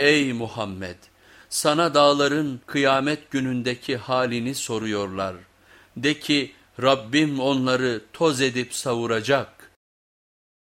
Ey Muhammed! Sana dağların kıyamet günündeki halini soruyorlar. De ki Rabbim onları toz edip savuracak.